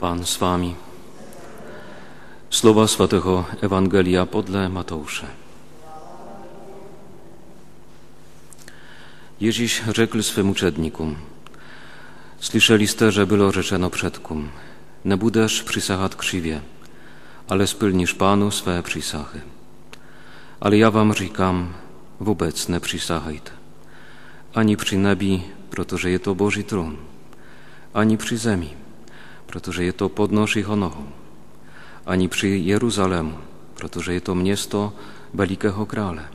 Pan z wami. Słowa Świętego Ewangelia podle Mateusza. Jeziś rzekł swym uczednikom. Słyszeliście, że było rzeczeno przedkum. Nie budesz przysahać krzywie, ale spełnisz Panu swe przysachy. Ale ja wam říkam, wobec nie przysahajte. Ani przy nebi, protože je to Boży tron, ani przy zemi, protože je to podnosz ich nohą, ani przy Jeruzalemu, protože je to město velikého krále.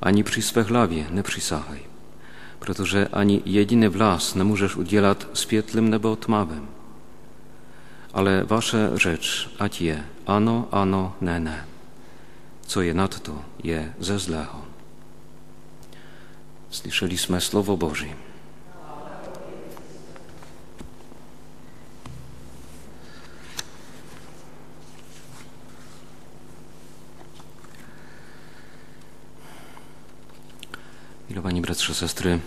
Ani swe hlawie nie przysahaj, protože ani jedyny wlas nie możesz udzielać świetlym nebo tmawym. Ale wasze rzecz, ać je, ano, ano, ne, ne. Co je nadto, je ze zlego. Słyszeliśmy Słowo Boże. Bratrze, sestry,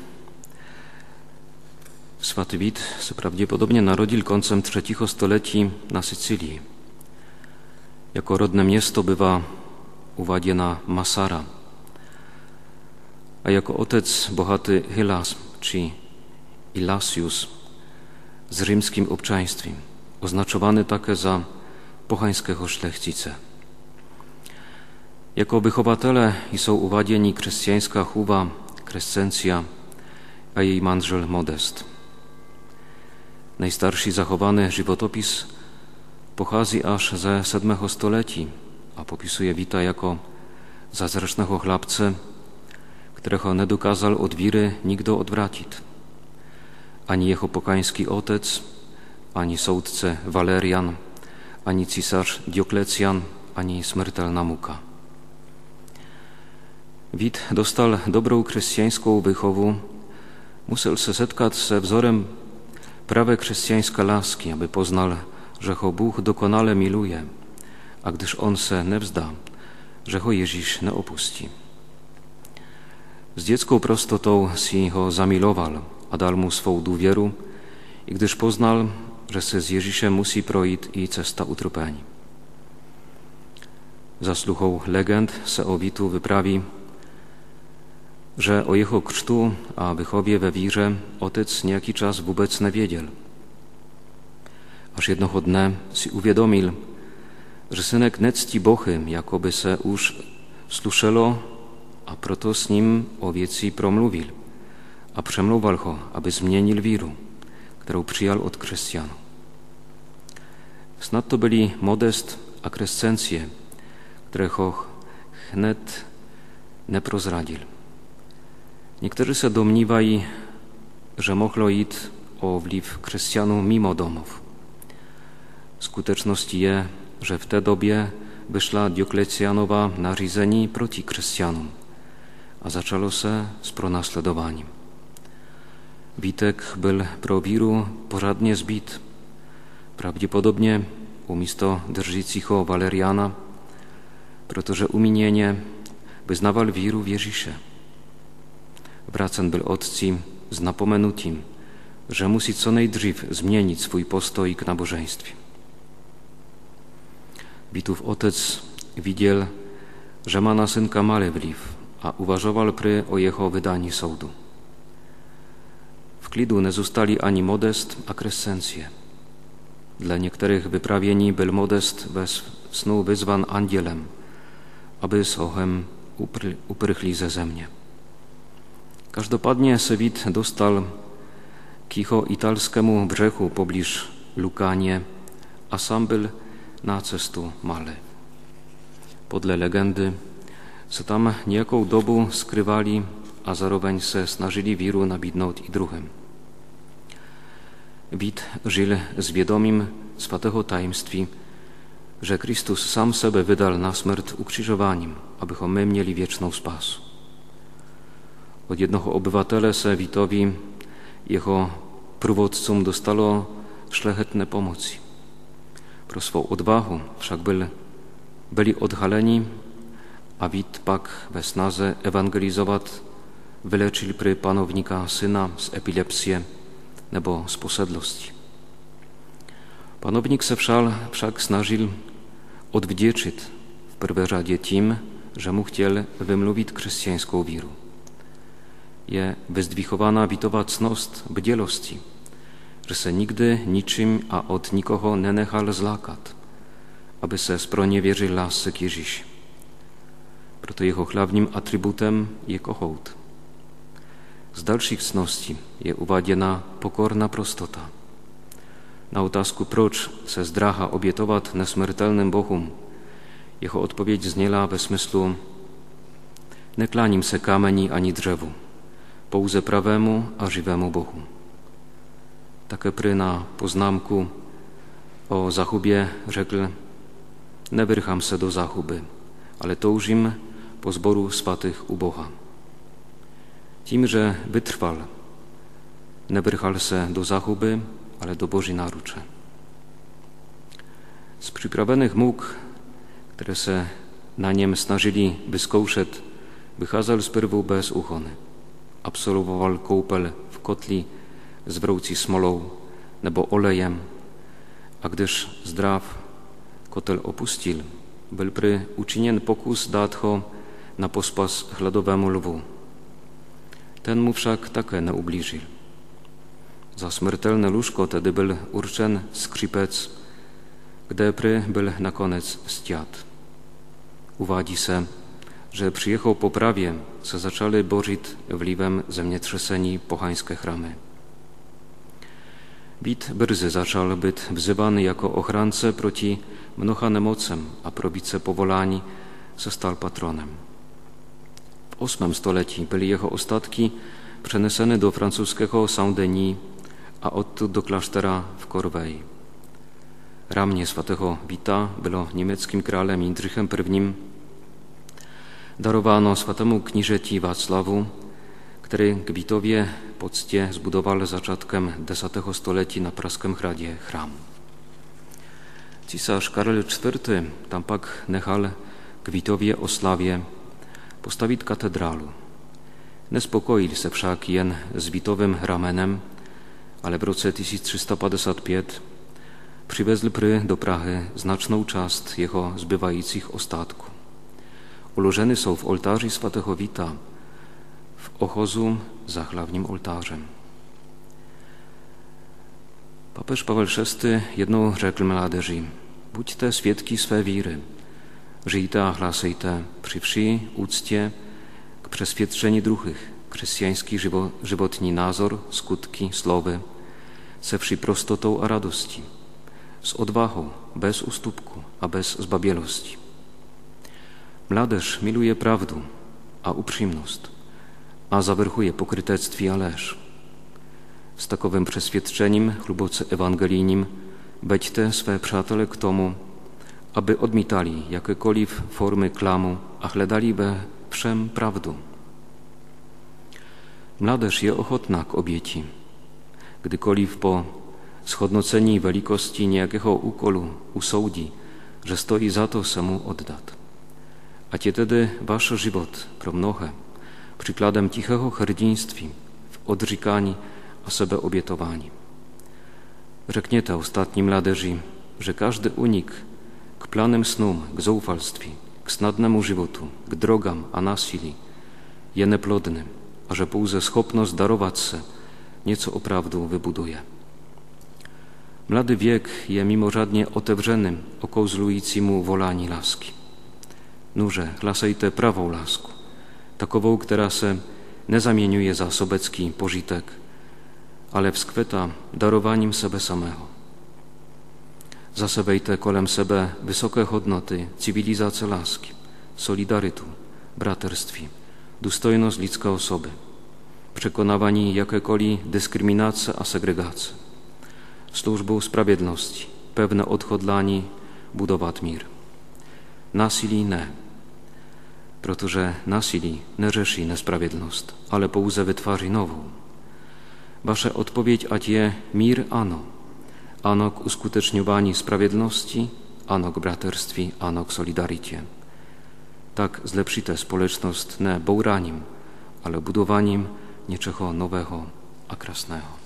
Swaty Wit prawdopodobnie narodził końcem trzeciego stoleci na Sycylii. Jako rodne miasto bywa uwadziena Masara, a jako otec bohaty Hylas, czy Ilasius z rzymskim obczaństwem, oznaczowany takie za pochańskiego szlechcice. Jako wychowatele i są uwadzieni chrześcijańska chuwa, krescencja, a jej mandżel Modest. Najstarszy zachowany żywotopis pochodzi aż ze siódmego stoleci, a popisuje Wita jako zazrecznego chlapce, którego nie dokazał od wiry nigdo odwracić. Ani jego pokański otec, ani sołtce Walerian, ani cisarz Dioklecjan, ani śmiertelna muka. Wit dostal dobrą chrześcijańską wychowu, musiał się ze wzorem prawe chrześcijańska laski, aby poznał, że ho Bóg dokonale miluje, a gdyż on se nie wzda, że ho Jeziś nie opuści. Z dziecką prostotą si ho zamilował, a dal mu swą dówieru, i gdyż poznal, że se z Ježíšem musi projít i cesta utrpení. Zasluchą legend se o Witu wyprawi, że o jeho krztu a wychowie we wirze otec czas wobec nie wiedział. Aż jednoho dne si uwiadomił, że synek nie czci Bochy, jakoby se już słyszelo, a proto z nim o wieci promluwił, a przemluwał ho, aby zmienił wiru, którą przyjął od chrześcijanów. Snad to byli modest a krescencje, które ho chnet nie prozradził. Niektórzy se domniewali, że moglo iść o wliw chrześcijanów mimo domów. Skuteczność je, że w tej dobie wyszła Dioklecjanowa nařízení proti chrześcijanom, a zaczęło się z pronasledowaniem. Witek był pro wiru poradnie zbit. Prawdopodobnie umisto drżycicho Waleriana, protože uminienie wyznawał wiru wierzysze. Wracen był otcim z napomenutím, że musi co najdřív zmienić swój postoj k nabożeństwie. Witów otec widział, że ma na synka mały a uważował pry o jeho wydanie sądu. W klidu nie zostali ani modest, a krescencje. Dla niektórych wyprawieni był modest bez snu wyzwan angielem, aby z ochem uprychli ze Każdopadnie Sewit dostal kicho italskiemu brzegu pobliż Lukanie, a sam był na cestu Male. Podle legendy se tam niejaką dobu skrywali, a zaroveň se snažili víru nabídnout i druhým. Vít žil z vědomím svatého tajemství, że Chrystus sam sebe wydał na śmierć ukrzyżowaniem, abychom my mieli wieczną spasu. Od jednego obywatele se Witowi jego prowodcom dostalo szlachetne pomocy. Pro swą odwagę wszak byli, byli odhaleni, a Wit pak we snaze wyleczył pry panownika syna z epilepsji nebo z posedlosti. Panovník se všal, však snažil odvděčit v prvé řadě tím, že mu chtěl vymluvit křesťanskou víru. Je bezdvichována bytová cnost bdělosti, že se nikdy ničím a od nikoho nenechal zlákat, aby se sproněvěřil lásce k Ježíši. Proto jeho hlavním atributem je kohout. Z dalších cností je uváděna pokorna prostota. Na otázku, proč se zdráha obětovat nesmrtelným bohům, jeho odpověď zněla ve smyslu Nekláním se kamení ani dřevu, pouze pravému a živému Bohu. Také prý na poznámku o zachubě řekl Nevyrchám se do zachuby, ale toužím po zboru svatých u Boha. Tím, že vytrval, nevrchal se do zachuby, ale do Boží náruče. Z připravených muk, které se na něm snažili vyzkoušet, vycházel zprvu bez uchony. Absolvoval koupel v kotli z vroucí smolou nebo olejem, a když zdrav kotel opustil, byl prý učiněn pokus dát ho na pospas hladovému lvu. Ten mu však také neublížil. Za smrtelné lůžko tedy byl určen skřipec, kde prý byl nakonec stět. Uvádí se, że przy jeho poprawie se zaczęli bořit vlivem zemětřesení pohańskie chramy. Bit brzy zaczął być wzywany jako ochrance proti mnoha nemocem, a probice powolani se stal patronem. W VIII stoleci byli jeho ostatki przenesene do francuskiego Saint-Denis, a odtud do klasztora w Corvey. Ramnie swatego Wita było niemieckim królem Jindřichem I darováno svatému knížeti Václavu, který k Vítově poctě zbudoval začátkem 10. století na Praském hradě chrám. Císař Karel IV. tam pak nechal k Vítově oslavě postavit katedrálu. Nespokojil se však jen s Vítovým ramenem, ale v roce 1355 přivezl pry do Prahy značnou část jeho zbývajících ostatků. Ulożone są w ołtarzu Świętego Wita w ochozu za hlavním oltářem. Papež Paweł VI jednou řekl mládeži, buďte svědky své víry, żyjte a hlasejte při vší úctě k přesvědčení druhých, křesťanský životní názor, skutky, slovy, se vší prostotou a radostí, s odwahą, bez ustupku a bez zbabielosti. Mladeż miluje prawdę, a uprzejmość, a zawerchuje pokrytectwie a leż. Z takowym przeświadczeniem, chluboce ewangelijnym, bećte swe przatele k tomu, aby odmitali jakiekolwiek formy klamu, a chledali we wszem prawdą. Mladeż je ochotna k obieci, gdykoliv po schodnocení velikosti nějakého úkolu usoudí, że stoi za to se mu oddat. A tie tedy żywot promnoche, przykładem cichego hrdzinstwi w odrzekani o sobie obietowani. Rzeknieta ostatnim laderzy, że każdy unik k planem snom, k zaufalstwi, k snadnemu żywotu, k drogam a nasili je neplodny, a że pouze schopność darować se nieco oprawdu wybuduje. Mlady wiek je mimořadnie otevřenym okouzlující mu volání laski. Nuže, hlasejte prawą lasku, takową, która se nie zamieniuje za sobecki pożytek, ale wskwyta darowaniem sebe samego. Zasewejte kolem sebe wysokie hodnoty cywilizacji laski, solidarytu, braterstwi, dostojność ludzkiej osoby, przekonawani jakiekolwiek dyskryminacji a segregacji, służbą sprawiedliwości, pewne odhodlani budować mir. Nasilí ne protože násilí neřeší nespravedlnost, ale pouze vytváří novou. Vaše odpověď ať je mír ano. Ano k uskuteczňování sprawiedlności, ano k braterství, ano k solidaritě. Tak zlepšíte společnost ne bouráním, ale budowaniem niczego nowego a krasnego.